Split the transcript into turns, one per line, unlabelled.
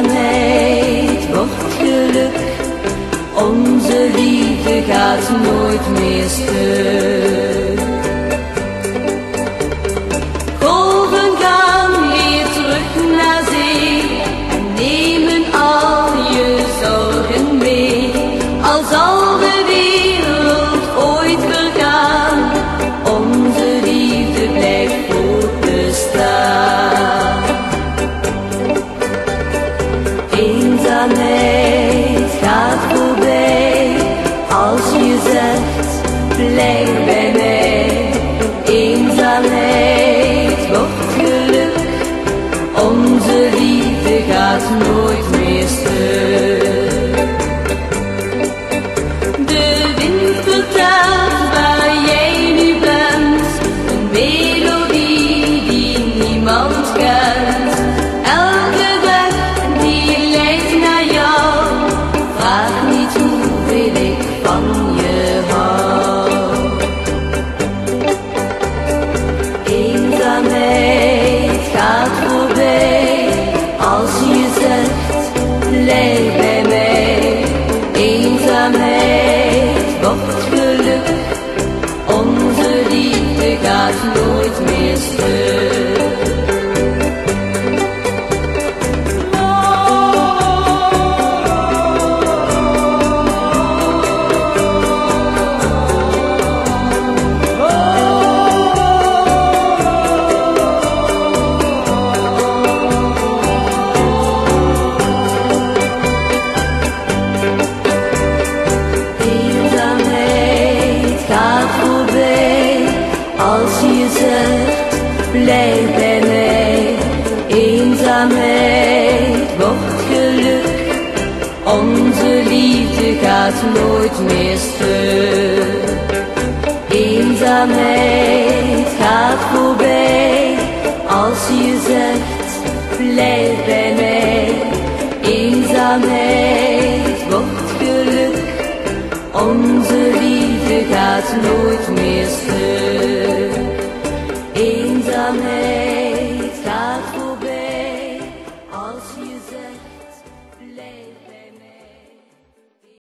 Eenzaamheid wordt geluk, onze liefde gaat nooit meer stuk. Golven gaan weer terug naar zee en nemen al je zorgen mee. Al zal de Eenzaamheid gaat voorbij als je zegt blijf bij mij. Eenzaamheid wordt geluk, onze liefde gaat nooit meer stuk. De wind vertelt waar jij nu bent, een melodie die niemand kent. Eenzaamheid wordt geluk, blijf bij mij. Eenzaamheid wordt geluk, onze liefde gaat nooit meer stuk. Eenzaamheid gaat voorbij als je zegt blijf bij mij. Eenzaamheid wordt geluk. Onze liefde gaat nooit meer stuk.